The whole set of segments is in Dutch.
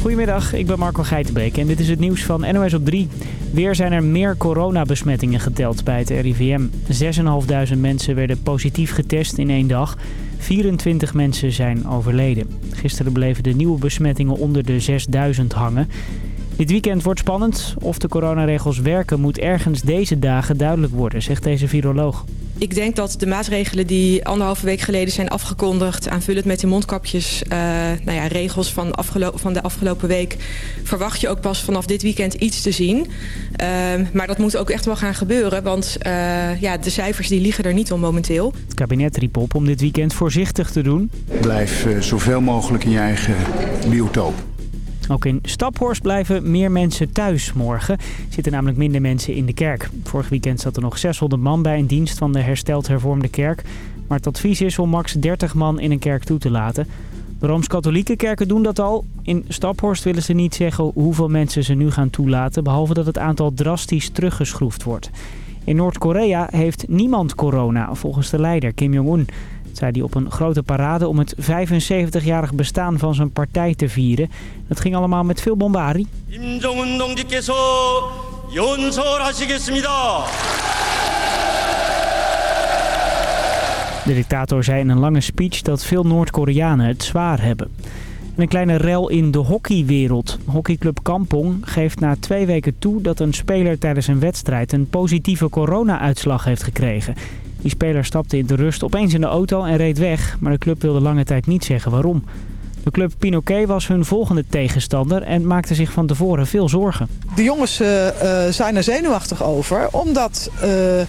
Goedemiddag, ik ben Marco Geitenbeek en dit is het nieuws van NOS op 3. Weer zijn er meer coronabesmettingen geteld bij het RIVM. 6.500 mensen werden positief getest in één dag. 24 mensen zijn overleden. Gisteren bleven de nieuwe besmettingen onder de 6.000 hangen. Dit weekend wordt spannend. Of de coronaregels werken moet ergens deze dagen duidelijk worden, zegt deze viroloog. Ik denk dat de maatregelen die anderhalve week geleden zijn afgekondigd... aanvullend met de mondkapjes, uh, nou ja, regels van, van, de afgelopen week... verwacht je ook pas vanaf dit weekend iets te zien. Uh, maar dat moet ook echt wel gaan gebeuren, want uh, ja, de cijfers die liegen er niet om momenteel. Het kabinet riep op om dit weekend voorzichtig te doen. Blijf zoveel mogelijk in je eigen biotoop. Ook in Staphorst blijven meer mensen thuis morgen. Zitten namelijk minder mensen in de kerk. Vorig weekend zat er nog 600 man bij een dienst van de hersteld hervormde kerk. Maar het advies is om max 30 man in een kerk toe te laten. De Rooms-Katholieke kerken doen dat al. In Staphorst willen ze niet zeggen hoeveel mensen ze nu gaan toelaten... behalve dat het aantal drastisch teruggeschroefd wordt. In Noord-Korea heeft niemand corona, volgens de leider Kim Jong-un zei hij op een grote parade om het 75-jarig bestaan van zijn partij te vieren. Dat ging allemaal met veel bombarie. De dictator zei in een lange speech dat veel Noord-Koreanen het zwaar hebben. een kleine rel in de hockeywereld. Hockeyclub Kampong geeft na twee weken toe dat een speler tijdens een wedstrijd een positieve corona-uitslag heeft gekregen. Die speler stapte in de rust opeens in de auto en reed weg, maar de club wilde lange tijd niet zeggen waarom. De club Pinoquet was hun volgende tegenstander en maakte zich van tevoren veel zorgen. De jongens uh, zijn er zenuwachtig over, omdat... Uh,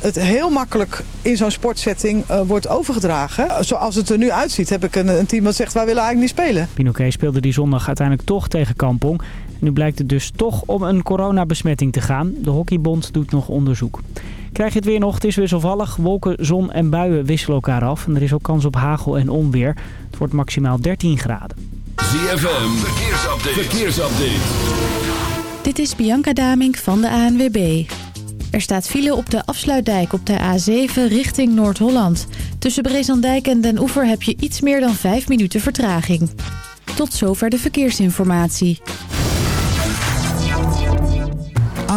het heel makkelijk in zo'n sportsetting uh, wordt overgedragen. Zoals het er nu uitziet heb ik een, een, team dat zegt wij willen eigenlijk niet spelen. Pinoquet speelde die zondag uiteindelijk toch tegen Kampong. Nu blijkt het dus toch om een coronabesmetting te gaan. De Hockeybond doet nog onderzoek. Krijg je het weer nog, het is wisselvallig. Wolken, zon en buien wisselen elkaar af. En er is ook kans op hagel en onweer. Het wordt maximaal 13 graden. ZFM, verkeersupdate. verkeersupdate. Dit is Bianca Damink van de ANWB. Er staat file op de afsluitdijk op de A7 richting Noord-Holland. Tussen Brezandijk en Den Oever heb je iets meer dan 5 minuten vertraging. Tot zover de verkeersinformatie.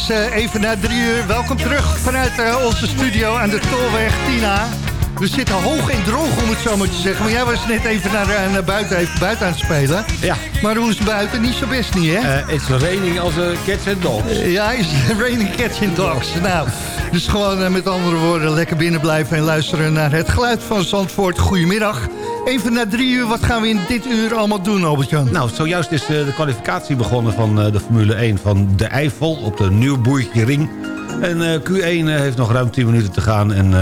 Is eh, even na drie uur. Welkom terug vanuit eh, onze studio aan de Tolweg Tina. We zitten hoog en droog, om het zo maar te zeggen. Maar jij was net even naar, eh, naar buiten, even buiten aan het spelen. Ja. Maar hoe is het buiten? Niet zo best niet, hè? Het is raining als een cats and dogs. Ja, is raining cats and dogs. Nou, dus gewoon met andere woorden lekker binnen blijven... en luisteren naar het geluid van Zandvoort. Goedemiddag. Even na drie uur, wat gaan we in dit uur allemaal doen, Albert-Jan? Nou, zojuist is eh, de kwalificatie begonnen van eh, de Formule 1 van de Eifel op de Nieuwboertje Ring. En eh, Q1 eh, heeft nog ruim 10 minuten te gaan en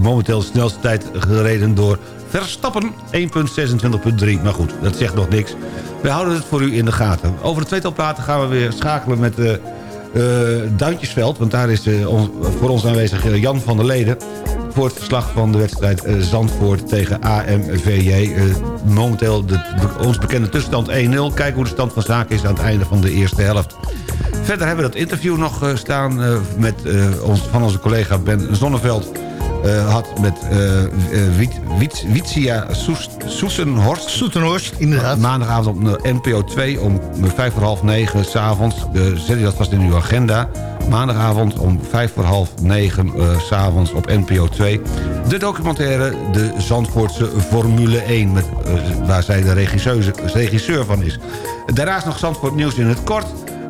momenteel de snelste tijd gereden door Verstappen 1.26.3. Maar goed, dat zegt nog niks. We houden het voor u in de gaten. Over de tweetal praten gaan we weer schakelen met Duintjesveld. Want daar is voor ons aanwezig Jan van der Leden voor het verslag van de wedstrijd eh, Zandvoort tegen AMVJ. Eh, momenteel de, ons bekende tussenstand 1-0. Kijken hoe de stand van zaken is aan het einde van de eerste helft. Verder hebben we dat interview nog eh, staan met, ons, van onze collega Ben Zonneveld. Eh, had met eh eh, Soes- Soesenhorst. Soesenhorst, inderdaad. Maandagavond op NPO 2 om vijf voor half negen s'avonds. Zet je dat vast in uw agenda. Maandagavond om vijf voor half negen s s'avonds op NPO 2. De documentaire De Zandvoortse Formule 1. Met, waar zij de regisseur van is. Daarnaast nog Zandvoort nieuws in het kort.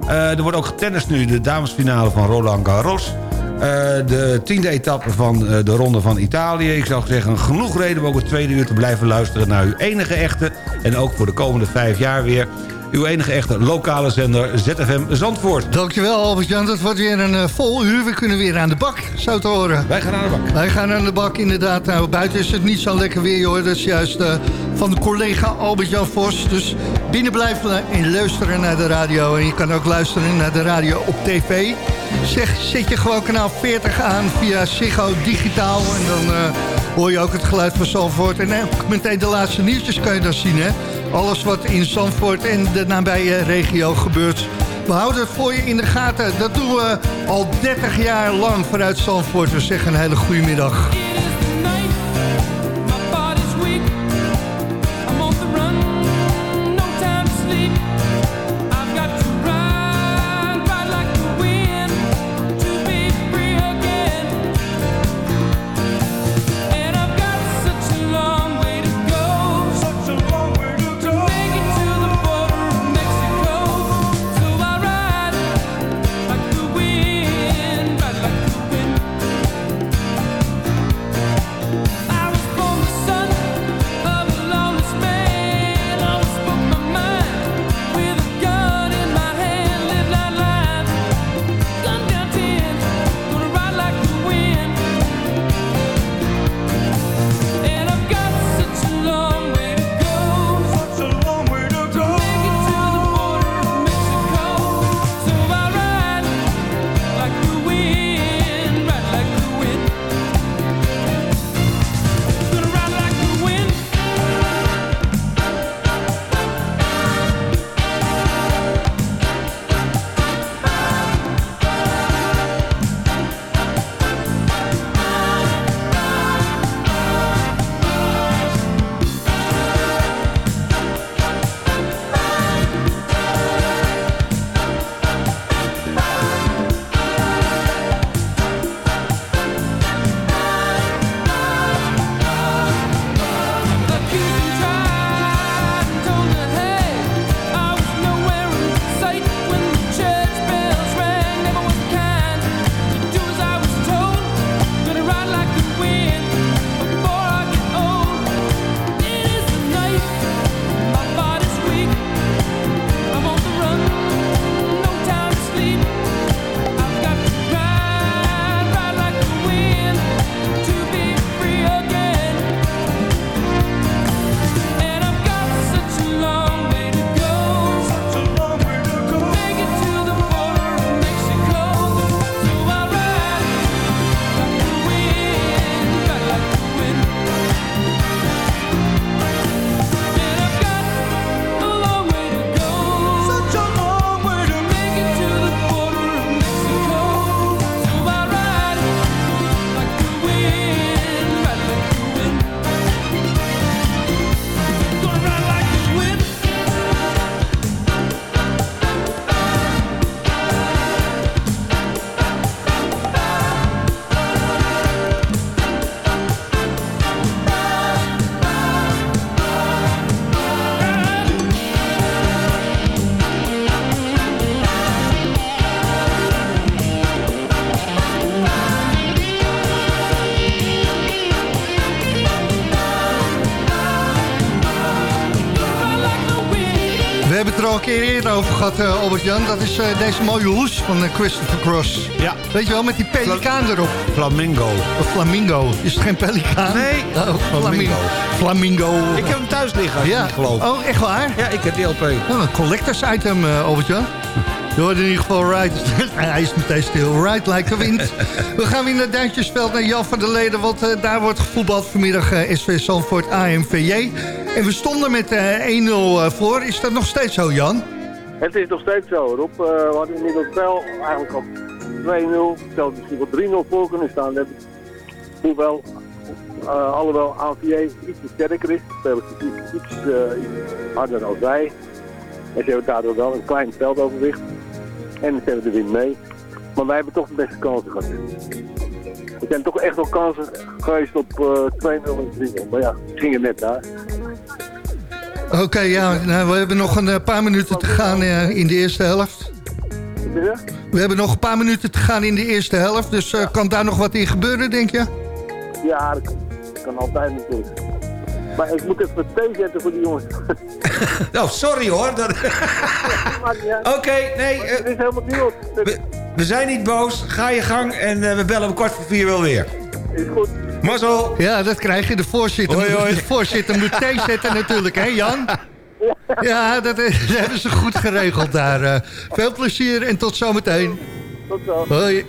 Er wordt ook getennist nu de damesfinale van Roland Garros. Eh, de tiende etappe van eh, de Ronde van Italië. Ik zou zeggen, genoeg reden om ook het tweede uur te blijven luisteren... naar uw enige echte, en ook voor de komende vijf jaar weer... uw enige echte lokale zender ZFM Zandvoort. Dankjewel Albert-Jan, dat wordt weer een eh, vol uur. We kunnen weer aan de bak, zo te horen. Wij gaan aan de bak. Wij gaan aan de bak, inderdaad. Nou, buiten is het niet zo lekker weer, hoor. Dat is juist eh, van de collega Albert-Jan Vos. Dus binnen blijven en luisteren naar de radio. En je kan ook luisteren naar de radio op tv. Zeg, zet je gewoon kanaal 40 aan via Ziggo Digitaal. En dan eh, hoor je ook het geluid van Zandvoort. En ook meteen de laatste nieuwtjes kan je dan zien, hè. Alles wat in Zandvoort en de nabije regio gebeurt... We houden het voor je in de gaten. Dat doen we al 30 jaar lang vanuit Zandvoort. We zeggen een hele goede middag. Over gehad, eh, Albert-Jan. Dat is eh, deze mooie hoes van eh, Christopher Cross. Ja. Weet je wel, met die pelikaan erop. Flamingo. Een flamingo. Is het geen pelikaan? Nee, Oh, flamingo. Flamingo. Ik heb hem thuis liggen, Ja. niet gelooft. Oh, echt waar? Ja, ik heb die LP. Oh, een collectors item, Albert-Jan. Je hoort in ieder geval right. Hij is meteen stil. Right like the wind. We gaan weer naar Duintjesveld, naar Jan van der Leden. Want daar wordt gevoetbald vanmiddag eh, SV Zandvoort AMVJ. En we stonden met eh 1-0 eh, voor. Is dat nog steeds zo, Jan? Het is nog steeds zo. Rob, eh, we hadden inmiddels wel eigenlijk al 2-0. Zelfs misschien wel 3-0 voor kunnen staan. Hoewel, eh alhoewel AVJ iets sterker is. Spelen iets, eh, harder dan wij. En ze hebben daardoor wel een klein veldoverwicht. En ze hebben de wind mee. Maar wij hebben toch de beste kansen gehad. Er zijn toch echt wel kansen geweest op eh 2-0 en 3-0. Maar ja, het ging er net daar. Oké, ja. Nou, we hebben nog een eh, paar minuten te gaan eh, in de eerste helft. We hebben nog een paar minuten te gaan in de eerste helft. Dus eh, kan daar nog wat in gebeuren, denk je? Ja, dat kan, kan altijd natuurlijk. Maar ik moet even thee zetten voor die jongens. Oh, sorry hoor. Dat... Oké, nee. Het is helemaal nieuw. We, we zijn niet boos. Ga je gang en eh, we bellen om kwart voor vier wel weer. Is goed. Mazzel. Ja, dat krijg je. De voorzitter, Hoi, hoi. De voorzitter moet thee zetten natuurlijk, hè Jan? Ja, dat, is- dat hebben ze goed geregeld daar. eh. veel plezier en tot zometeen. Tot zo. Hoi.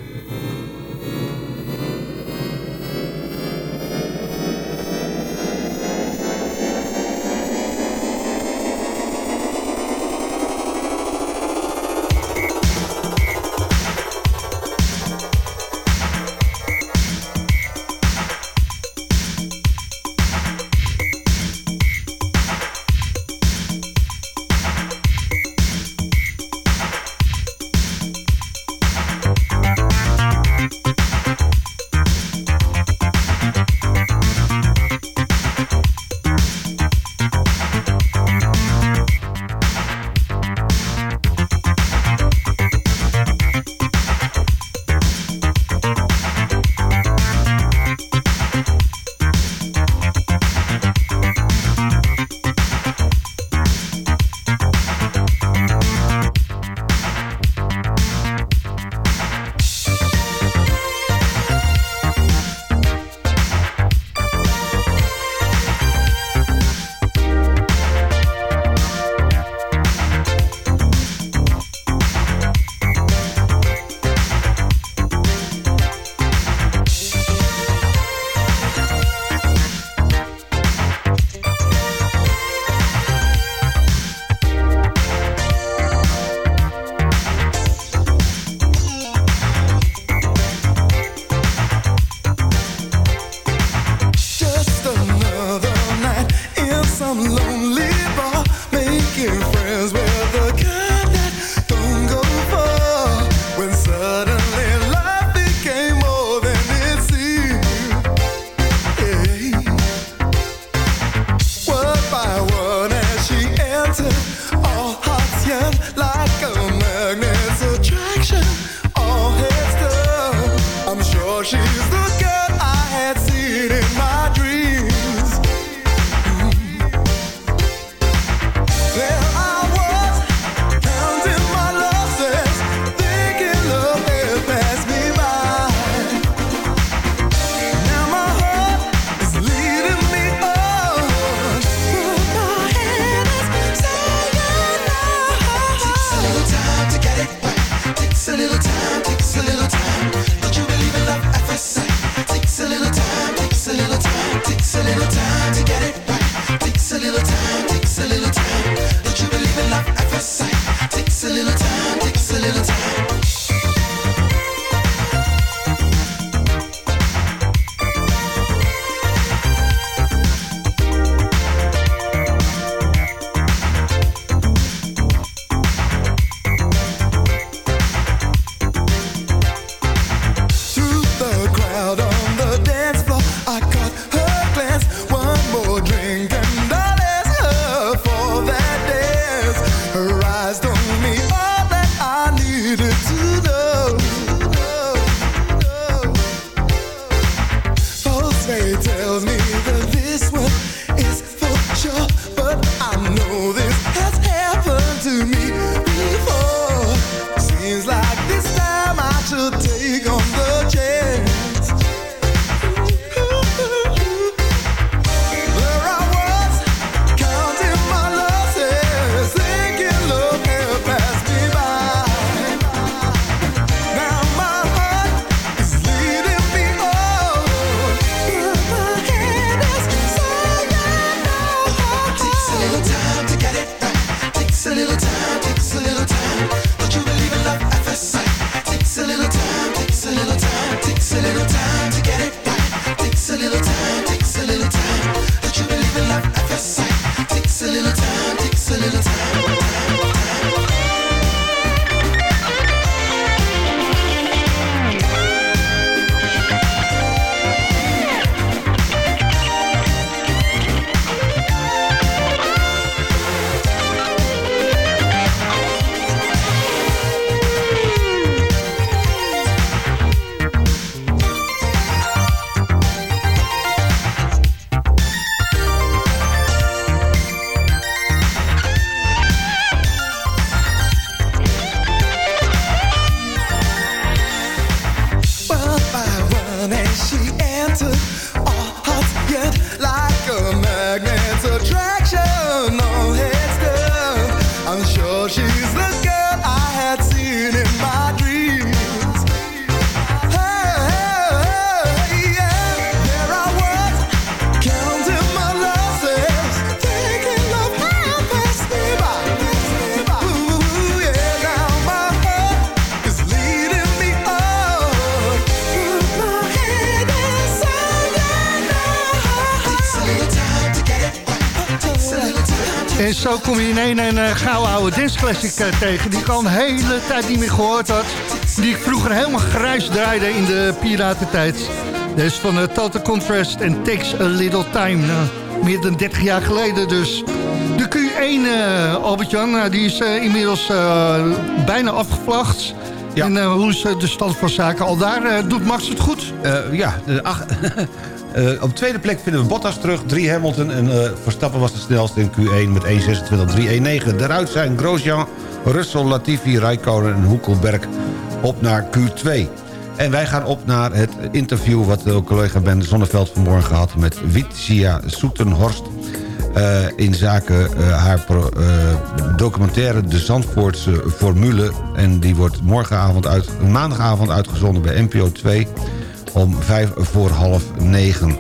Één een uh, gouden oude dance classic eh, tegen... die ik al een hele tijd niet meer gehoord had. Die ik vroeger helemaal grijs draaide in de piratentijd. Dat is van uh, Total Contrast en Takes a Little Time. Nou, meer dan 30 jaar geleden dus. De Q1, eh, Albert-Jan, die is inmiddels bijna afgevlacht. En eh, hoe is de stand van zaken al daar? Doet Max het goed? Ja, de ach- Eh, op de tweede plek vinden we Bottas terug. 3 Hamilton en eh, Verstappen was de snelste in Q1 met 1.26.319. Daaruit zijn Grosjean, Russell, Latifi, Raikkonen en Hoekelberg op naar Q2. En wij gaan op naar het interview wat de collega Ben Zonneveld vanmorgen had... met Witia Soetenhorst eh, in zaken haar documentaire De Zandvoortse Formule. En die wordt morgenavond uit, maandagavond uitgezonden bij NPO 2 om vijf voor half negen.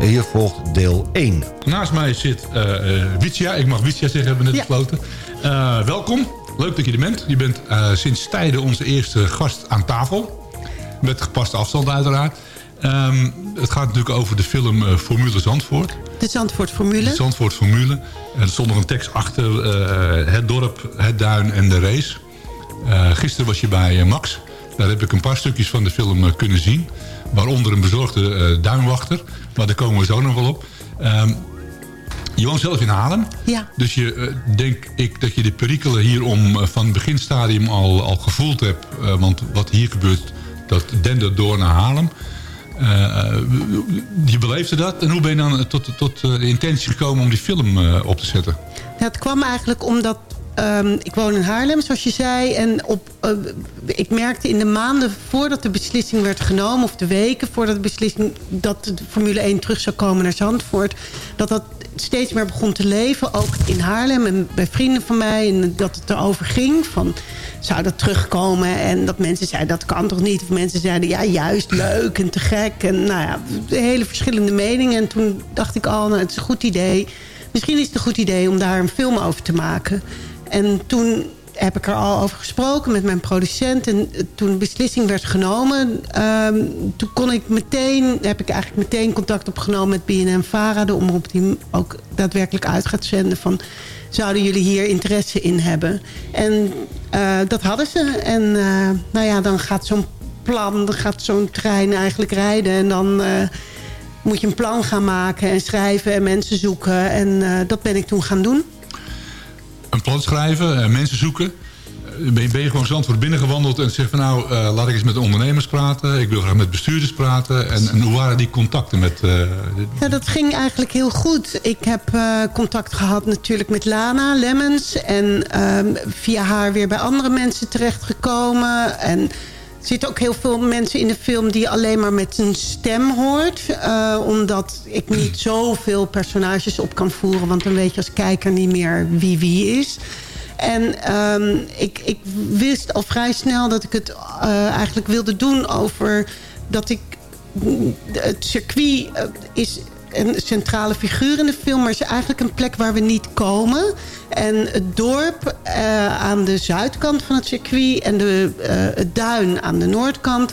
Hier volgt deel 1. Naast mij zit eh eh, Witia. Ik mag Witia zeggen, hebben we net besloten. Eh, welkom. Leuk dat je er bent. Je bent eh, sinds tijden onze eerste gast aan tafel. Met gepaste afstand uiteraard. Ehm, het gaat natuurlijk over de film Formule Zandvoort. De Zandvoort Formule. De Zandvoort Formule. En er stond nog een tekst achter. eh, het dorp, het duin en de race. Eh, gisteren was je bij Max. Daar heb ik een paar stukjes van de film kunnen zien. Waaronder een bezorgde eh, duinwachter. Maar daar komen we zo nog wel op. Ehm, je woont zelf in Haarlem. Ja. Dus je eh, denk ik dat je de perikelen hierom eh, van het beginstadium al, al gevoeld hebt. Want wat hier gebeurt, dat dendert door naar Haarlem. Je beleefde dat. En hoe ben je dan tot, tot de intentie gekomen om die film op te zetten? Het kwam eigenlijk omdat... ehm, ik woon in Haarlem, zoals je zei. En op, eh, ik merkte in de maanden voordat de beslissing werd genomen... of de weken voordat de beslissing dat de Formule 1 terug zou komen naar Zandvoort... dat dat steeds meer begon te leven. Ook in Haarlem en bij vrienden van mij. En dat het erover ging van... zou dat terugkomen? En dat mensen zeiden, dat kan toch niet? Of mensen zeiden, ja, juist, leuk en te gek. En nou ja, hele verschillende meningen. En toen dacht ik al, nou, het is een goed idee. Misschien is het een goed idee om daar een film over te maken. En toen heb ik er al over gesproken met mijn producent. En toen de beslissing werd genomen... ehm, toen kon ik meteen, heb ik eigenlijk meteen contact opgenomen met BNN-Vara... de omroep die ook daadwerkelijk uit gaat zenden... van zouden jullie hier interesse in hebben? En eh, dat hadden ze. En eh, nou ja, dan gaat zo'n plan, dan gaat zo'n trein eigenlijk rijden... en dan... eh, moet je een plan gaan maken en schrijven en mensen zoeken. En dat ben ik toen gaan doen. Plan schrijven, eh, mensen zoeken. ben, je, ben je gewoon Zandvoort binnengewandeld en zegt van nou, eh, laat ik eens met de ondernemers praten. Ik wil graag met bestuurders praten. En, en hoe waren die contacten met... eh, Ja, dat ging eigenlijk heel goed. Ik heb eh, contact gehad natuurlijk met Lana Lemmens. En ehm, via haar weer bij andere mensen terechtgekomen. En zitten ook heel veel mensen in de film die alleen maar met een stem hoort. eh, omdat ik niet zoveel personages op kan voeren. Want dan weet je als kijker niet meer wie wie is. En ehm, ik, ik wist al vrij snel dat ik het eh, eigenlijk wilde doen over... dat ik het circuit eh, is een centrale figuur in de film... maar is eigenlijk een plek waar we niet komen. En het dorp eh, aan de zuidkant van het circuit... en de, eh, het duin aan de noordkant...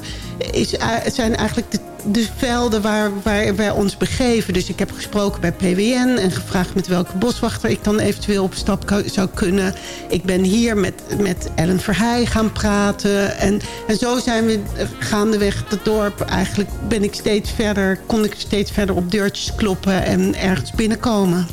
Is, zijn eigenlijk de, de velden waar, waar wij ons begeven. Dus ik heb gesproken bij PWN en gevraagd... met welke boswachter ik dan eventueel op stap zou kunnen. Ik ben hier met, met Ellen Verheij gaan praten. En, en zo zijn we eh, gaandeweg het dorp... eigenlijk ben ik steeds verder, kon ik steeds verder op deurtjes kloppen... en ergens binnenkomen.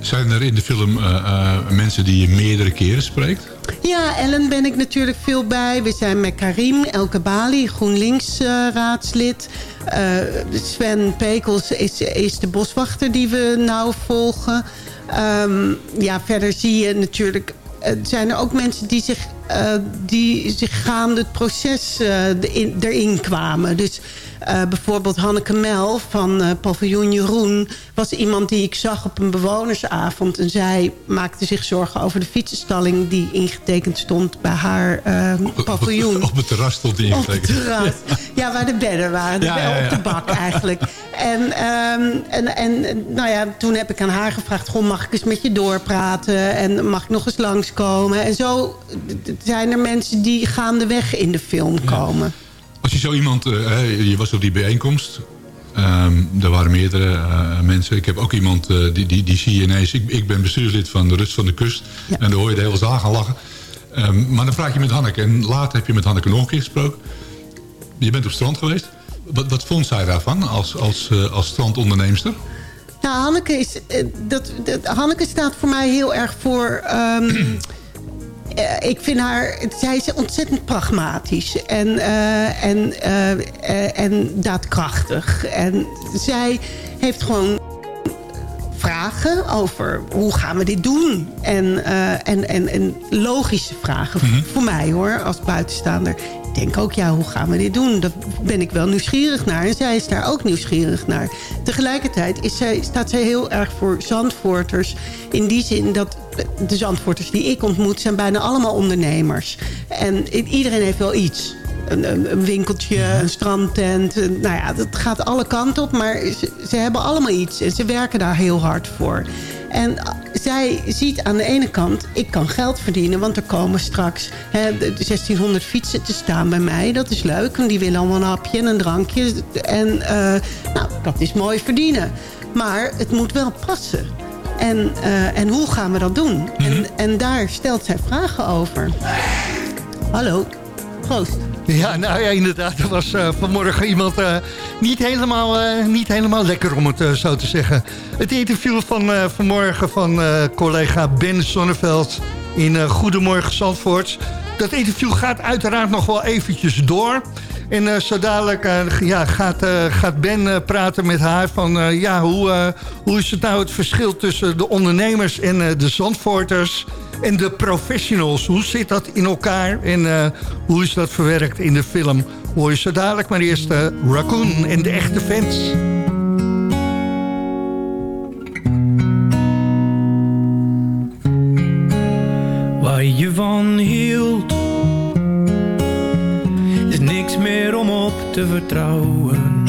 zijn er in de film eh, eh, mensen die je meerdere keren spreekt? Ja, Ellen ben ik natuurlijk veel bij. We zijn met Karim Elke Bali, GroenLinks-raadslid. Sven Pekels is, is de boswachter die we nauw volgen. Ehm, ja, verder zie je natuurlijk... eh, zijn er ook mensen die zich, eh, die zich gaande het proces eh, erin, erin kwamen. Dus eh, bijvoorbeeld Hanneke Mel van eh, paviljoen Jeroen... was iemand die ik zag op een bewonersavond. En zij maakte zich zorgen over de fietsenstalling... die ingetekend stond bij haar eh, paviljoen. Op het terras stond die Op het ingetekend. terras. Ja, waar de bedden waren. De Ja, ja. Op de bak eigenlijk. En, ehm, en, en nou ja, toen heb ik aan haar gevraagd... Goh, mag ik eens met je doorpraten? En mag ik nog eens langskomen? En zo zijn er mensen die gaandeweg in de film komen. Als je zo iemand... eh, je was op die bijeenkomst. Ehm er waren meerdere eh, mensen. Ik heb ook iemand, eh, die, die, die zie je ineens... Ik, ik ben bestuurslid van de Rust van de Kust. En dan hoor je de hele zaal gaan lachen. Ehm, maar dan praat je met Hanneke. En later heb je met Hanneke nog een keer gesproken. Je bent op strand geweest. Wat, wat vond zij daarvan als, als, als strandonderneemster? Nou, Hanneke, is, dat, dat, Hanneke staat voor mij heel erg voor... ehm, eh, ik vind haar... Zij is ontzettend pragmatisch. En, eh, en, eh, en daadkrachtig. En zij heeft gewoon vragen over hoe gaan we dit doen. En, en, en, en logische vragen voor mij hoor, als buitenstaander. Denk ook, ja, hoe gaan we dit doen? Daar ben ik wel nieuwsgierig naar. En zij is daar ook nieuwsgierig naar. Tegelijkertijd is zij, staat zij heel erg voor Zandvoorters. In die zin dat de Zandvoorters die ik ontmoet... zijn bijna allemaal ondernemers. En iedereen heeft wel iets. Een, een, winkeltje, een strandtent. nou ja, dat gaat alle kanten op. Maar ze, ze hebben allemaal iets. En ze werken daar heel hard voor. En zij ziet aan de ene kant, ik kan geld verdienen. Want er komen straks hè, de 1600 fietsen te staan bij mij. Dat is leuk, want die willen allemaal een hapje en een drankje. En eh, nou, dat is mooi verdienen. Maar het moet wel passen. En, eh, en hoe gaan we dat doen? en, en daar stelt zij vragen over. Hallo, Ja, nou ja, inderdaad. Er was eh, vanmorgen iemand eh, niet, helemaal, eh, niet helemaal lekker, om het zo te zeggen. Het interview van vanmorgen van collega Ben Sonneveld in Goedemorgen Zandvoort. Dat interview gaat uiteraard nog wel eventjes door. En zo dadelijk ja, gaat, gaat Ben praten met haar van... ja, hoe, hoe is het nou het verschil tussen de ondernemers en de Zandvoorters... en de professionals? Hoe zit dat in elkaar en eh, hoe is dat verwerkt in de film? Hoor je zo dadelijk, maar eerst eh, Raccoon en de echte fans. waar je van hield. Is niks meer om op te vertrouwen.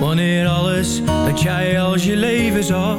Wanneer alles dat jij als je leven zag,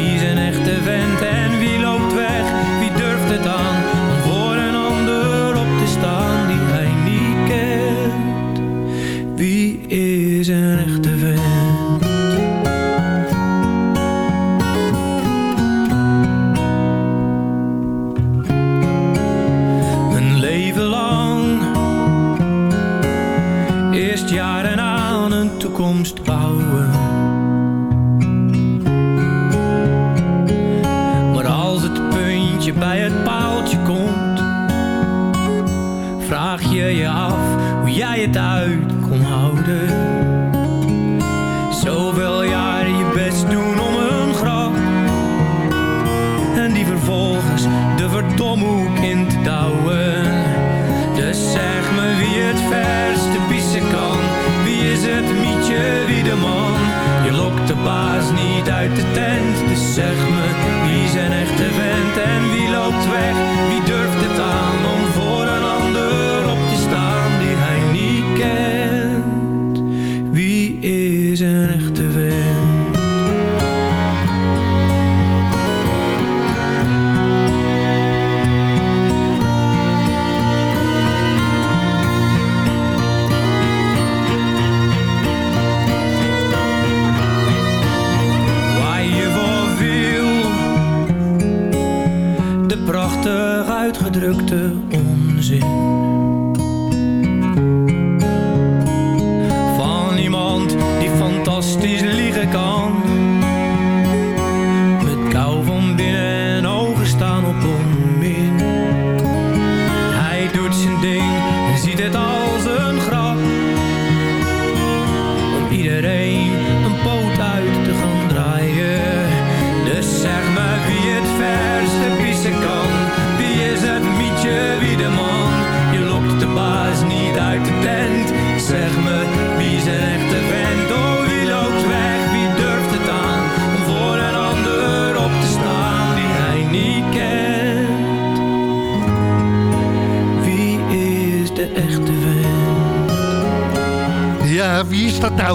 toekomst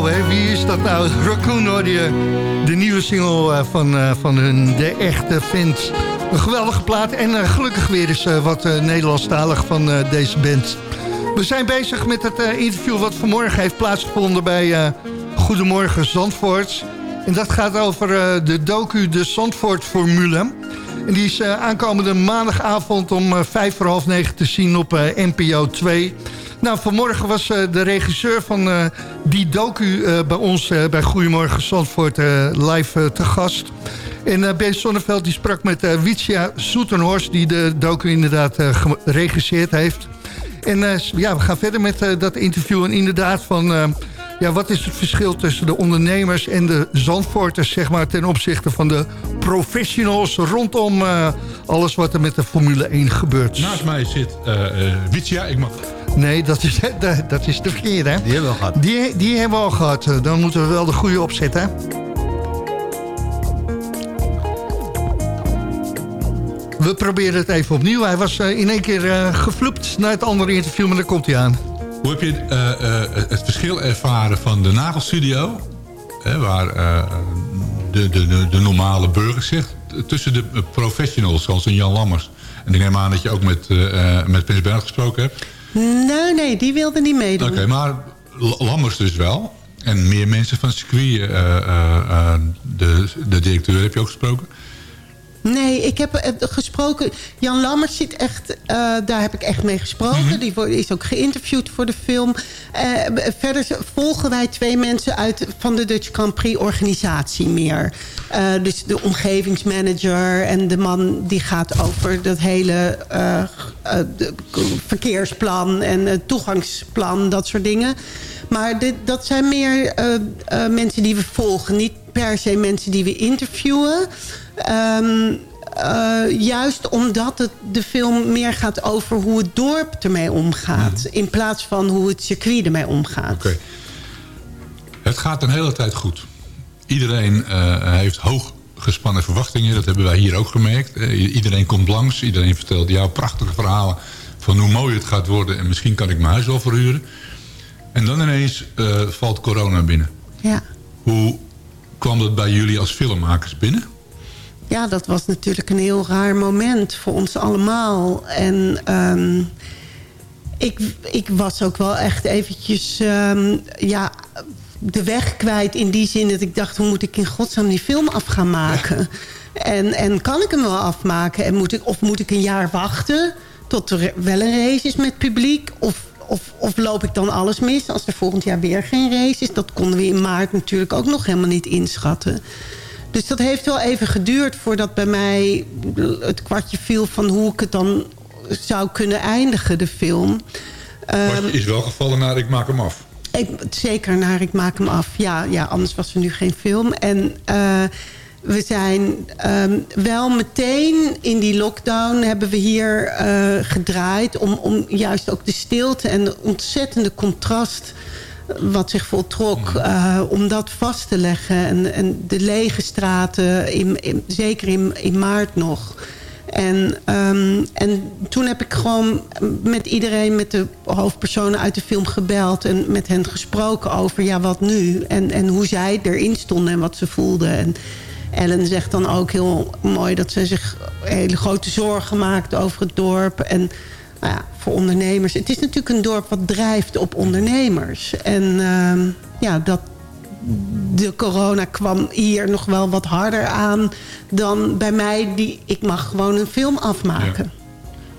nou? Wie is dat nou? Raccoon hoorde je. De nieuwe single eh, van, eh, van hun De Echte Vent. Een geweldige plaat. En eh, gelukkig weer eens eh, wat eh, Nederlandstalig van eh, deze band. We zijn bezig met het eh, interview wat vanmorgen heeft plaatsgevonden bij eh, Goedemorgen Zandvoort. En dat gaat over eh, de docu De Zandvoort Formule. En die is eh, aankomende maandagavond om eh, vijf voor half negen te zien op eh, NPO 2. Nou, vanmorgen was eh, de regisseur van eh, die docu eh, bij ons eh, bij Goedemorgen Zandvoort eh, live te gast. En Ben Sonneveld die sprak met eh Witia Soetenhorst... die de docu inderdaad geregisseerd heeft. En ja, we gaan verder met dat interview. En inderdaad van... ja, wat is het verschil tussen de ondernemers en de Zandvoorters... zeg maar, ten opzichte van de professionals... rondom alles wat er met de Formule 1 gebeurt. Naast mij zit Witia. Ik mag... Nee, dat is, dat, is de verkeerde. hè? Die hebben we al gehad. Die, die hebben we al gehad. Eh, Dan moeten we wel de goede opzetten. We proberen het even opnieuw. Hij was eh, in één keer eh gevloept naar het andere interview, maar daar komt hij aan. Hoe heb je het verschil ervaren van de nagelstudio... Hè, waar de, de, de, normale burger zegt... tussen de professionals zoals een Jan Lammers... en ik neem aan dat je ook met, eh, met Prins Bernhard gesproken hebt. Nee, nee, die wilde niet meedoen. Oké, maar Lammers dus wel. En meer mensen van circuit. eh, eh, eh, de, de directeur heb je ook gesproken. Nee, ik heb eh, gesproken... Jan Lammers zit echt... eh, daar heb ik echt mee gesproken. Die wordt- is ook geïnterviewd voor de film. Eh, verder volgen wij twee mensen uit van de Dutch Grand Prix organisatie meer. Dus de omgevingsmanager en de man die gaat over dat hele de- verkeersplan en toegangsplan, dat soort dingen. Maar dit, dat zijn meer mensen die we volgen. Niet per se mensen die we interviewen. Ehm, eh, juist omdat het, de film meer gaat over hoe het dorp ermee omgaat. In plaats van hoe het circuit ermee omgaat. Oké. Het gaat een hele tijd goed. Iedereen eh, heeft hoog gespannen verwachtingen. Dat hebben wij hier ook gemerkt. Eh, iedereen komt langs. Iedereen vertelt jou prachtige verhalen van hoe mooi het gaat worden. En misschien kan ik mijn huis wel verhuren. En dan ineens valt corona binnen. Ja. Hoe kwam dat bij jullie als filmmakers binnen? Ja, dat was natuurlijk een heel raar moment voor ons allemaal. En ehm, ik, ik was ook wel echt eventjes ehm, ja, de weg kwijt in die zin dat ik dacht... hoe moet ik in godsnaam die film af gaan maken? En, en kan ik hem wel afmaken? En moet ik, of moet ik een jaar wachten tot er wel een race is met publiek? Of, of, of loop ik dan alles mis als er volgend jaar weer geen race is? Dat konden we in maart natuurlijk ook nog helemaal niet inschatten. Dus dat heeft wel even geduurd voordat bij mij het kwartje viel... van hoe ik het dan zou kunnen eindigen, de film. Het is wel gevallen naar ik maak hem af. ik, zeker naar Ik Maak Hem Af. Ja, ja, anders was er nu geen film. En eh, we zijn ehm, wel meteen in die lockdown... hebben we hier eh, gedraaid... Om, om juist ook de stilte en de ontzettende contrast wat zich voltrok, eh, om dat vast te leggen. En, en de lege straten, in, in- zeker in, in maart nog. En, ehm, en toen heb ik gewoon met iedereen, met de hoofdpersonen uit de film gebeld... en met hen gesproken over, ja, wat nu? En, en hoe zij erin stonden en wat ze voelden. En Ellen zegt dan ook heel mooi dat ze zich hele grote zorgen maakt over het dorp... En nou ja, voor ondernemers. Het is natuurlijk een dorp wat drijft op ondernemers. En ehm, ja, dat, de corona kwam hier nog wel wat harder aan dan bij mij. Die, ik mag gewoon een film afmaken.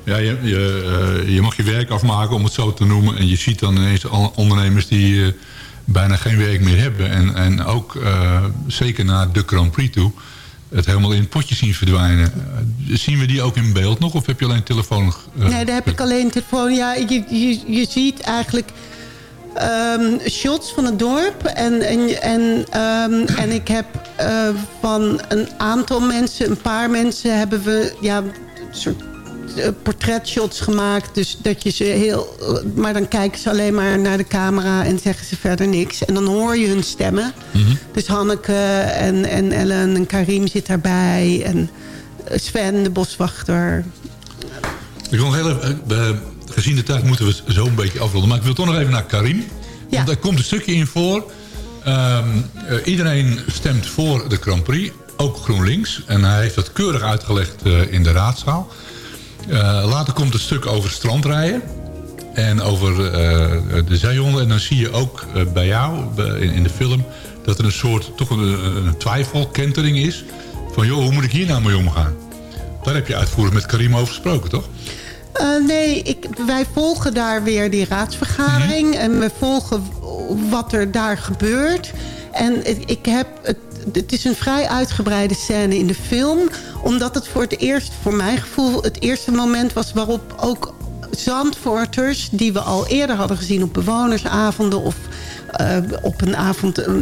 Ja, je, je, eh, je mag je werk afmaken, om het zo te noemen. En je ziet dan ineens ondernemers die eh, bijna geen werk meer hebben. En, en ook eh, zeker naar de Grand Prix toe het helemaal in het potje zien verdwijnen. Eh, zien we die ook in beeld nog? Of heb je alleen telefoon? eh, Nee, daar heb ik alleen telefoon. Ja, je, je, je ziet eigenlijk ehm, shots van het dorp. En, en, en, ehm, en ik heb eh, van een aantal mensen, een paar mensen... hebben we ja, een soort portretshots gemaakt. Dus dat je ze heel... eh, Maar dan kijken ze alleen maar naar de camera en zeggen ze verder niks. En dan hoor je hun stemmen. Dus Hanneke en, en Ellen en Karim zit daarbij. En eh, Sven, de boswachter. Ik wil heel even, eh, gezien de tijd moeten we het zo een beetje afronden. Maar ik wil toch nog even naar Karim. Want er komt een stukje in voor. Ehm, eh, iedereen stemt voor de Grand Prix. Ook GroenLinks. En hij heeft dat keurig uitgelegd eh, in de raadzaal. Eh, later komt het stuk over strandrijden. En over eh, de zeehonden. En dan zie je ook eh, bij jou in, in de film... dat er een soort toch een, een twijfel, kentering is. Van joh, hoe moet ik hier nou mee omgaan? Daar heb je uitvoerig met Karim over gesproken, toch? Nee, ik, wij volgen daar weer die raadsvergadering. En we volgen wat er daar gebeurt. En het- ik heb het, het is een vrij uitgebreide scène in de film. Omdat het voor het eerst, voor mijn gevoel... het eerste moment was waarop ook Zandvoorters... die we al eerder hadden gezien op bewonersavonden... of eh, op een avond, eh,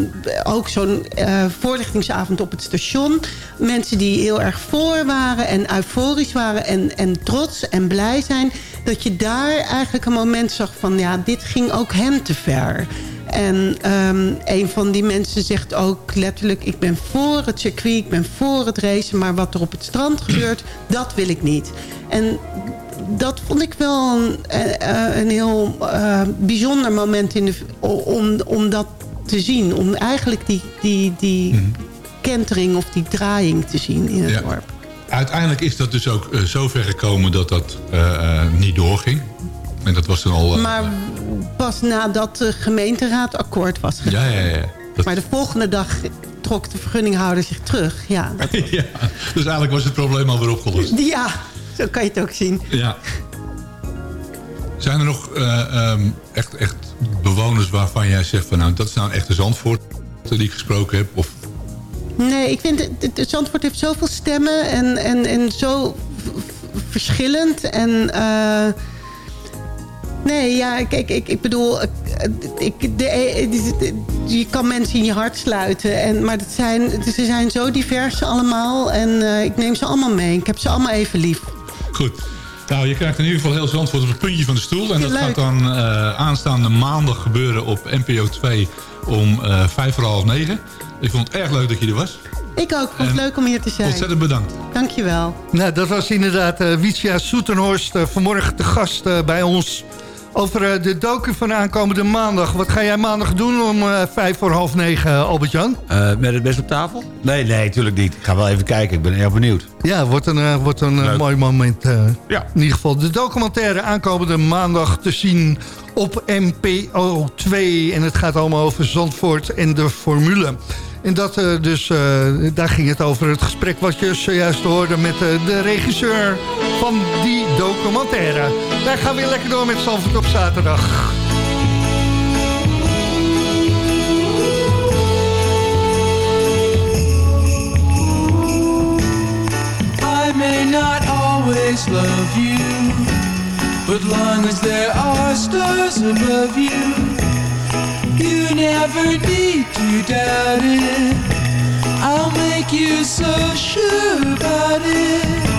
ook zo'n eh, voorlichtingsavond op het station. Mensen die heel erg voor waren en euforisch waren en, en trots en blij zijn. Dat je daar eigenlijk een moment zag van, ja, dit ging ook hem te ver. En ehm, een van die mensen zegt ook letterlijk... ik ben voor het circuit, ik ben voor het racen... maar wat er op het strand gebeurt, dat wil ik niet. En dat vond ik wel een, eh, een heel eh, bijzonder moment in de, om, om dat te zien. Om eigenlijk die, die, die kentering of die draaiing te zien in het Ja. dorp. Uiteindelijk is dat dus ook eh, zo ver gekomen dat dat niet doorging. En dat was al... eh, Maar pas nadat de gemeenteraad akkoord was gegaan. ja, ja, ja. Dat- Maar de volgende dag trok de vergunninghouder zich terug. Ja, dat, ja. Dus eigenlijk was het probleem alweer opgelost. ja zo kan je het ook zien. Ja. Zijn er nog eh, ehm, echt, echt bewoners waarvan jij zegt... van nou, dat is nou een echte Zandvoort die ik gesproken heb? Of Nee, ik vind... Het, het Zandvoort heeft zoveel stemmen en, en, en zo verschillend. En... eh, Nee, ja, kijk, ik, ik bedoel, ik, ik, de, de- je kan mensen in je hart sluiten. En, maar dat zijn, ze zijn zo divers allemaal. En eh, ik neem ze allemaal mee. Ik heb ze allemaal even lief. Goed. Nou, je krijgt in ieder geval heel Zandvoort op het puntje van de stoel. En dat leuk. gaat dan eh, aanstaande maandag gebeuren op NPO 2 om eh vijf voor half negen. Ik vond het erg leuk dat je er was. Ik ook. Vond het leuk om hier te zijn. Ontzettend bedankt. Dankjewel. Nou, dat was inderdaad eh Wietja Soetenhorst. vanmorgen te gast eh, bij ons. Over eh, de docu van aankomende maandag. Wat ga jij maandag doen om eh, vijf voor half negen, eh, Albert-Jan? Met het best op tafel? Nee, nee, natuurlijk niet. Ik ga wel even kijken. Ik ben heel benieuwd. Ja, wordt een, wordt een mooi moment. Ja. In ieder geval de documentaire aankomende maandag te zien op NPO 2. En het gaat allemaal over Zandvoort en de formule. En dat dus, daar ging het over het gesprek wat je zojuist hoorde met de regisseur van die documentaire. Wij gaan weer lekker door met Zandvoort op zaterdag. I may not always love you, but long as there are stars above you, you never need to doubt it. I'll make you so sure about it.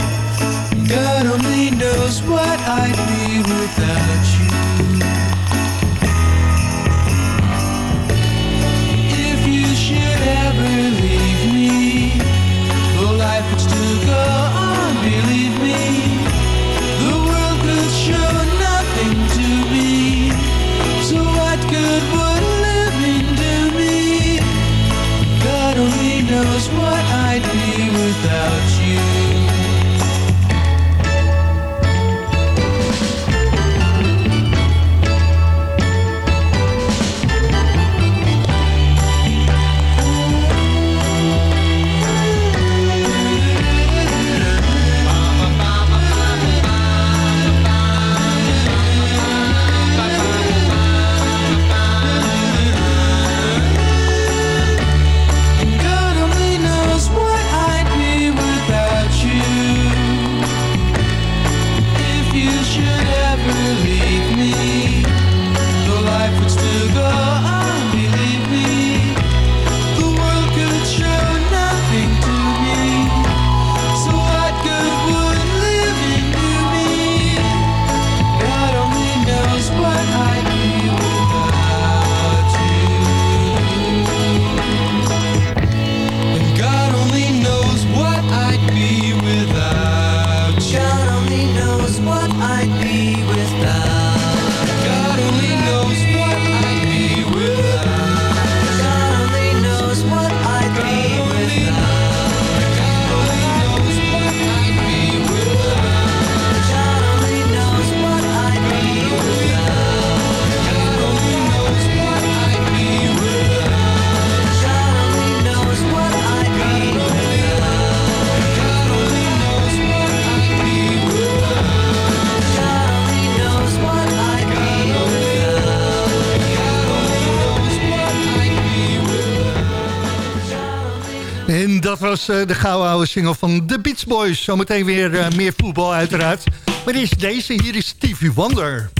God only knows what I'd be without you. If you should ever leave eh, de gouden oude single van The Beach Boys. Zometeen weer eh, meer voetbal uiteraard. Maar is deze, hier is Stevie Wonder.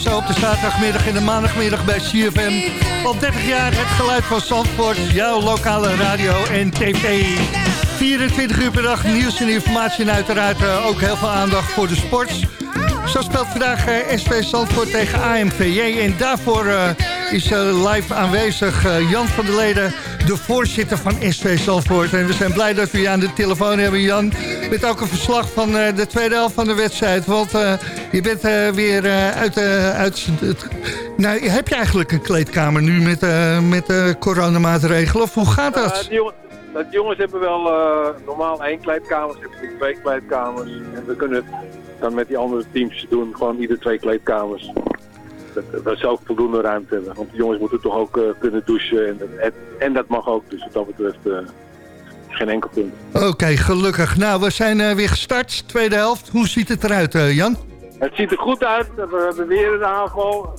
Zo op de zaterdagmiddag en de maandagmiddag bij CFM. Al 30 jaar het geluid van Zandvoort, jouw lokale radio en tv. 24 uur per dag nieuws en informatie en uiteraard eh, ook heel veel aandacht voor de sport. Zo speelt vandaag eh, SV Zandvoort tegen AMVJ en daarvoor eh, is eh, live aanwezig eh, Jan van der Leden, de voorzitter van SV Zandvoort. En we zijn blij dat we je aan de telefoon hebben, Jan. Met ook een verslag van eh, de tweede helft van de wedstrijd. Want je bent weer uit, uit. Nou, heb je eigenlijk een kleedkamer nu met, met coronamaatregelen? Of hoe gaat dat? de, jongen- de jongens hebben wel normaal één kleedkamer, ze hebben twee kleedkamers. En we kunnen dan met die andere teams doen, gewoon ieder twee kleedkamers. Dat, dat ze ook voldoende ruimte hebben. Want de jongens moeten toch ook eh, kunnen douchen en, en, en dat mag ook. Dus wat dat betreft eh, geen enkel punt. Oké, gelukkig. Nou, we zijn eh, weer gestart, tweede helft. Hoe ziet het eruit, Jan? Het ziet er goed uit. We hebben weer een aanval.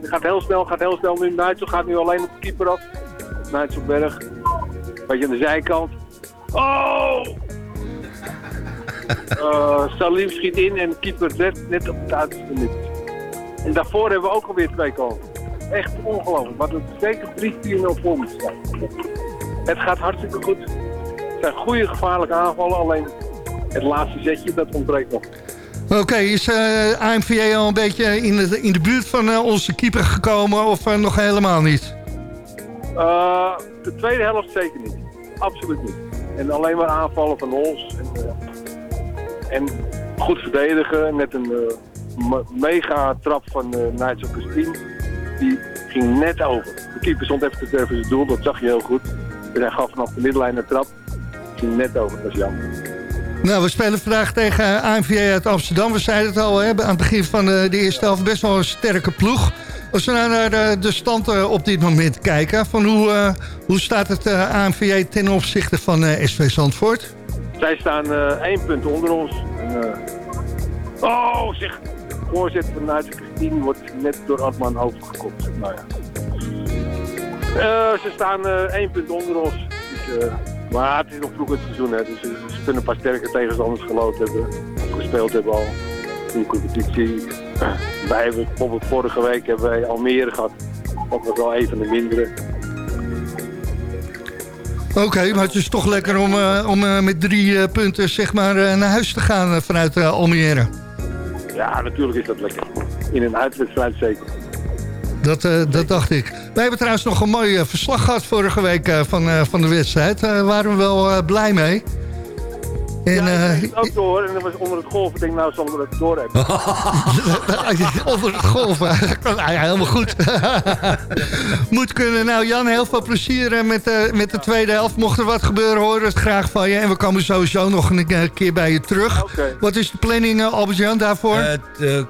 Het gaat heel snel, gaat heel snel nu. Nigel gaat nu alleen op de keeper af. Nigel Berg. Beetje aan de zijkant. Oh! Salim schiet in en de keeper net, net op het uiterste minuut. En daarvoor hebben we ook alweer twee kansen. Echt ongelooflijk. Wat een zeker 3-4-0 voor moet staan. Het gaat hartstikke goed. Het zijn goede gevaarlijke aanvallen. Alleen het laatste zetje, dat ontbreekt nog. Oké, is eh AMVJ al een beetje in de, in de buurt van eh, onze keeper gekomen of eh, nog helemaal niet? De tweede helft zeker niet. Absoluut niet. En alleen maar aanvallen van ons. En, en goed verdedigen. Net een mega trap van eh Nigel Christine. Die ging net over. De keeper stond even te voor zijn doel. Dat zag je heel goed. En hij gaf vanaf de middenlijn een trap. Ging net over. Dat is jammer. Nou, we spelen vandaag tegen AMVJ uit Amsterdam. We zeiden het al hè, aan het begin van de, de eerste helft. Best wel een sterke ploeg. Als we nou naar de, de stand eh, op dit moment kijken. Van hoe, eh, hoe staat het eh, AMVJ ten opzichte van eh, SV Zandvoort? Zij staan eh, één punt onder ons. En, eh, oh, zeg. Voorzet van Nigel Christine wordt net door Adman overgekopt. Nou ja. Eh, ze staan eh, één punt onder ons. Dus, eh, maar het is nog vroeg het seizoen. Hè, dus ze, kunnen pas sterke tegenstanders geloot hebben. Of gespeeld hebben al. In de competitie. Wij hebben bijvoorbeeld vorige week hebben wij Almere gehad. Dat was wel een van de mindere. Oké, maar het is toch lekker om, om met drie punten zeg maar, naar huis te gaan vanuit Almere. Ja, natuurlijk is dat lekker. In een uitwedstrijd zeker. Dat, eh, dat dacht ik. Wij hebben trouwens nog een mooi eh, verslag gehad vorige week eh, van, van de wedstrijd. Daar waren we wel blij mee. En, ja, eh, ik kreeg het ook door en dat was onder het golf. Ik denk, nou zal we het door hebben. Onder het golven. Ja, helemaal goed. Moet kunnen. Nou Jan, heel veel plezier eh, met, eh, met de tweede helft. Mocht er wat gebeuren, horen we het graag van je. En we komen sowieso nog een eh, keer bij je terug. Wat is de planning, eh, Albert-Jan, daarvoor? Eh, eh,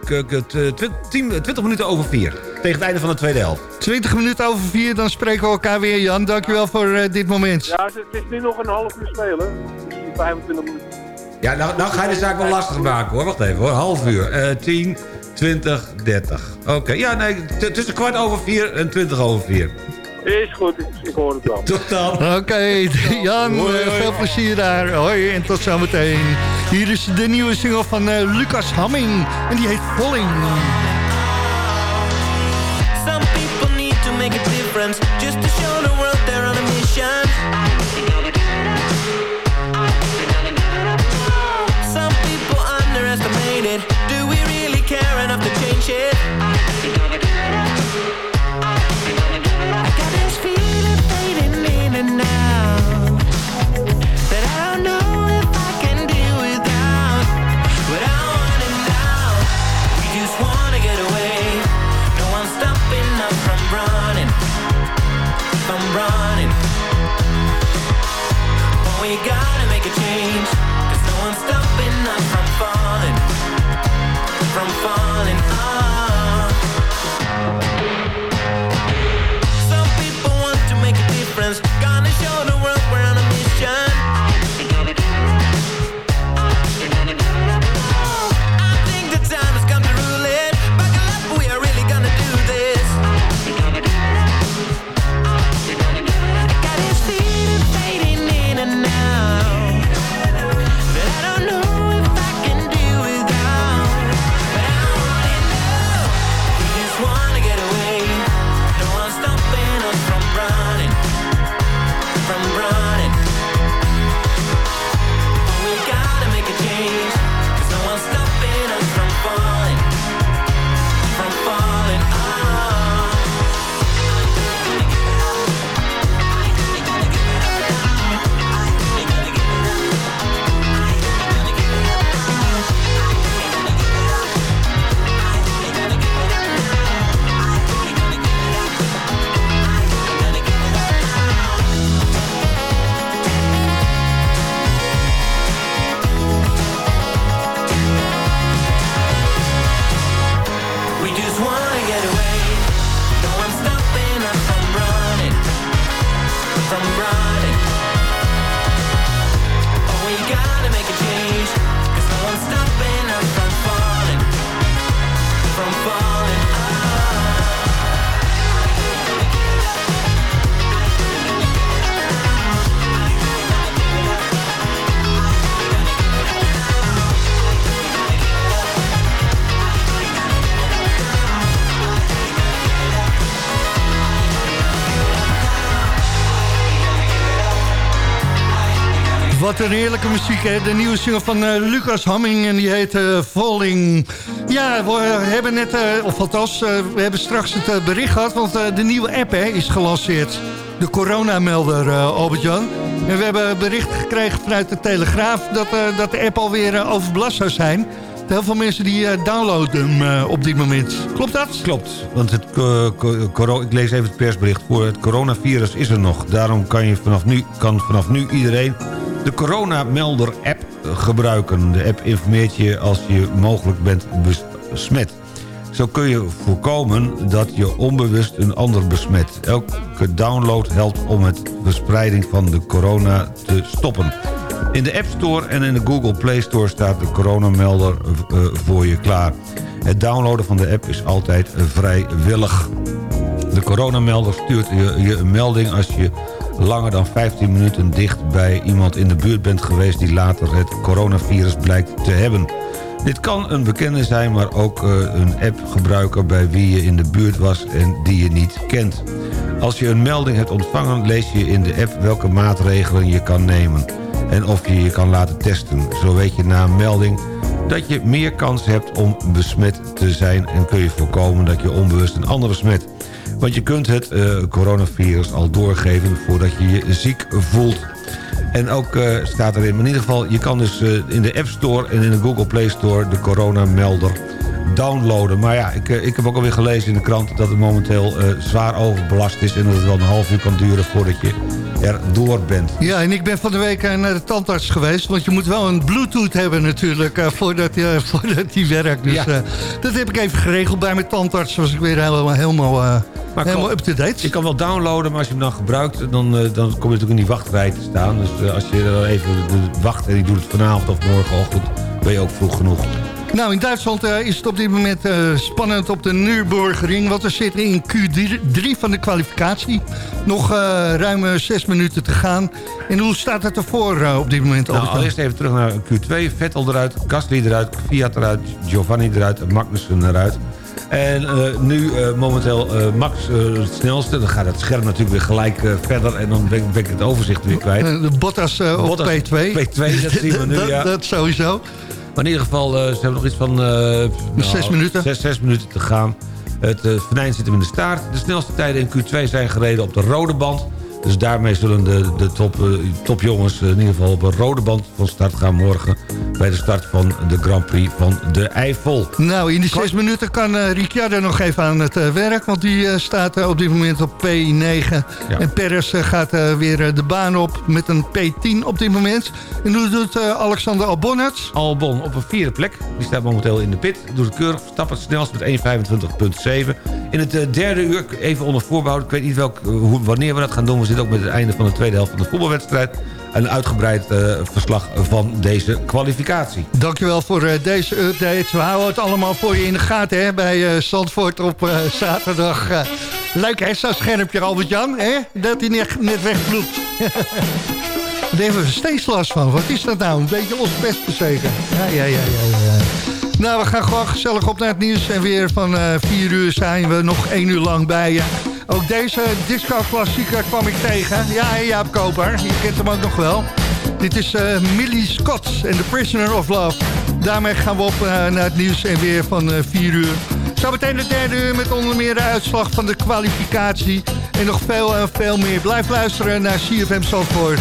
tien- 20 minuten over 4. Tegen het einde van de tweede helft. 20 minuten over vier, dan spreken we elkaar weer, Jan. Dankjewel voor eh, dit moment. Ja, het het is nu nog een half uur spelen. Misschien 25 minuten. Ja, nou, nou ga je de zaak wel lastig maken hoor. Wacht even hoor. Half uur. Eh 10, 20, 30. Oké, ja nee, tussen kwart over 4 en 20 over 4. Is goed, ik, hoor het wel. Tot dan. Oké, Jan, Hoi, eh, hoi. veel plezier daar. Hoi en tot zometeen. Hier is de nieuwe single van eh, Lucas Hamming. En die heet Volling. Some people need to make a difference wat een heerlijke muziek, hè? De nieuwe single van eh, Lucas Hamming en die heet uh, Falling. Ja, we hebben net, uh, of althans, we hebben straks het bericht gehad... want de nieuwe app hè, is gelanceerd. De coronamelder, Albert-Jan. En we hebben bericht gekregen vanuit de Telegraaf... dat, dat de app alweer overbelast zou zijn... Heel veel mensen die downloaden hem op dit moment. Klopt dat? Klopt, want het, ik lees even het persbericht voor. Het coronavirus is er nog. Daarom kan, je vanaf nu, kan vanaf nu iedereen de coronamelder-app gebruiken. De app informeert je als je mogelijk bent besmet. Zo kun je voorkomen dat je onbewust een ander besmet. Elke download helpt om het verspreiding van de corona te stoppen. In de App Store en in de Google Play Store staat de coronamelder uh, voor je klaar. Het downloaden van de app is altijd vrijwillig. De coronamelder stuurt je een melding als je langer dan 15 minuten dicht bij iemand in de buurt bent geweest... die later het coronavirus blijkt te hebben. Dit kan een bekende zijn, maar ook uh, een appgebruiker bij wie je in de buurt was en die je niet kent. Als je een melding hebt ontvangen, lees je in de app welke maatregelen je kan nemen. En of je je kan laten testen. Zo weet je na een melding dat je meer kans hebt om besmet te zijn... en kun je voorkomen dat je onbewust een ander besmet. Want je kunt het uh, coronavirus al doorgeven voordat je je ziek voelt. En ook uh, staat erin, in ieder geval... je kan dus uh, in de App Store en in de Google Play Store... de coronamelder downloaden. Maar ja, ik, ik heb ook alweer gelezen in de krant... dat het momenteel zwaar overbelast is... en dat het wel een half uur kan duren voordat je er door bent. Ja, en ik ben van de week naar de tandarts geweest... want je moet wel een bluetooth hebben natuurlijk... voordat, voordat die werkt. Dus ja. dat heb ik even geregeld bij mijn tandarts. was ik weer helemaal... helemaal maar Helemaal up-to-date. Je kan wel downloaden, maar als je hem dan gebruikt... dan, uh, dan kom je natuurlijk in die wachtrij te staan. Dus uh, als je er even wacht en je doet het vanavond of morgenochtend... ben je ook vroeg genoeg. Nou, in Duitsland uh, is het op dit moment spannend op de Nürburgring... want er zit in Q3 van de kwalificatie nog ruim zes minuten te gaan. En hoe staat het ervoor op dit moment? Nou, allereerst even terug naar Q2. Vettel eruit, Gasly eruit, Fiat eruit, Giovanni eruit en Magnussen eruit... En uh, nu uh, momenteel uh, Max het snelste. Dan gaat het scherm natuurlijk weer gelijk verder. En dan ben, ben, ik het overzicht weer kwijt. De Bottas, Bottas op P2. P2, dat zien we nu, dat, ja. Dat sowieso. Maar in ieder geval, ze hebben nog iets van... nou, zes minuten. Zes, zes minuten te gaan. Het uh, venijn zit hem in de staart. De snelste tijden in Q2 zijn gereden op de rode band. Dus daarmee zullen de, de top, uh, topjongens in ieder geval op een rode band van start gaan morgen... bij de start van de Grand Prix van de Eifel. Nou, in die zes minuten kan uh, Ricciardo nog even aan het uh, werk... want die staat op dit moment op P9. Ja. En Perez gaat weer de baan op met een P10 op dit moment. En hoe doet Alexander Albon het? Albon op een vierde plek. Die staat momenteel in de pit. Doet de keurig, stapt het snelst met 1.25.7. In het derde uur, even onder voorbouw... ik weet niet welk, hoe, wanneer we dat gaan doen... We zit ook met het einde van de tweede helft van de voetbalwedstrijd. Een uitgebreid uh, verslag van deze kwalificatie. Dankjewel voor deze update. We houden het allemaal voor je in de gaten hè, bij uh, op zaterdag. leuk hè, schermpje Albert-Jan, dat hij net, net wegvloept. Daar hebben we steeds last van. Wat is dat nou? Een beetje ons best zeker. Ja, ja, ja, ja, ja. Nou, we gaan gewoon gezellig op naar het nieuws. En weer van 4 uur zijn we nog 1 uur lang bij je. Ook deze disco-klassieker kwam ik tegen. Ja, Jaap Koper, je kent hem ook nog wel. Dit is uh, Millie Scott en The Prisoner of Love. Daarmee gaan we op uh, naar het nieuws en weer van uh, 4 uur. Zometeen de derde uur met onder meer de uitslag van de kwalificatie. En nog veel en veel meer. Blijf luisteren naar CFM Zandvoort.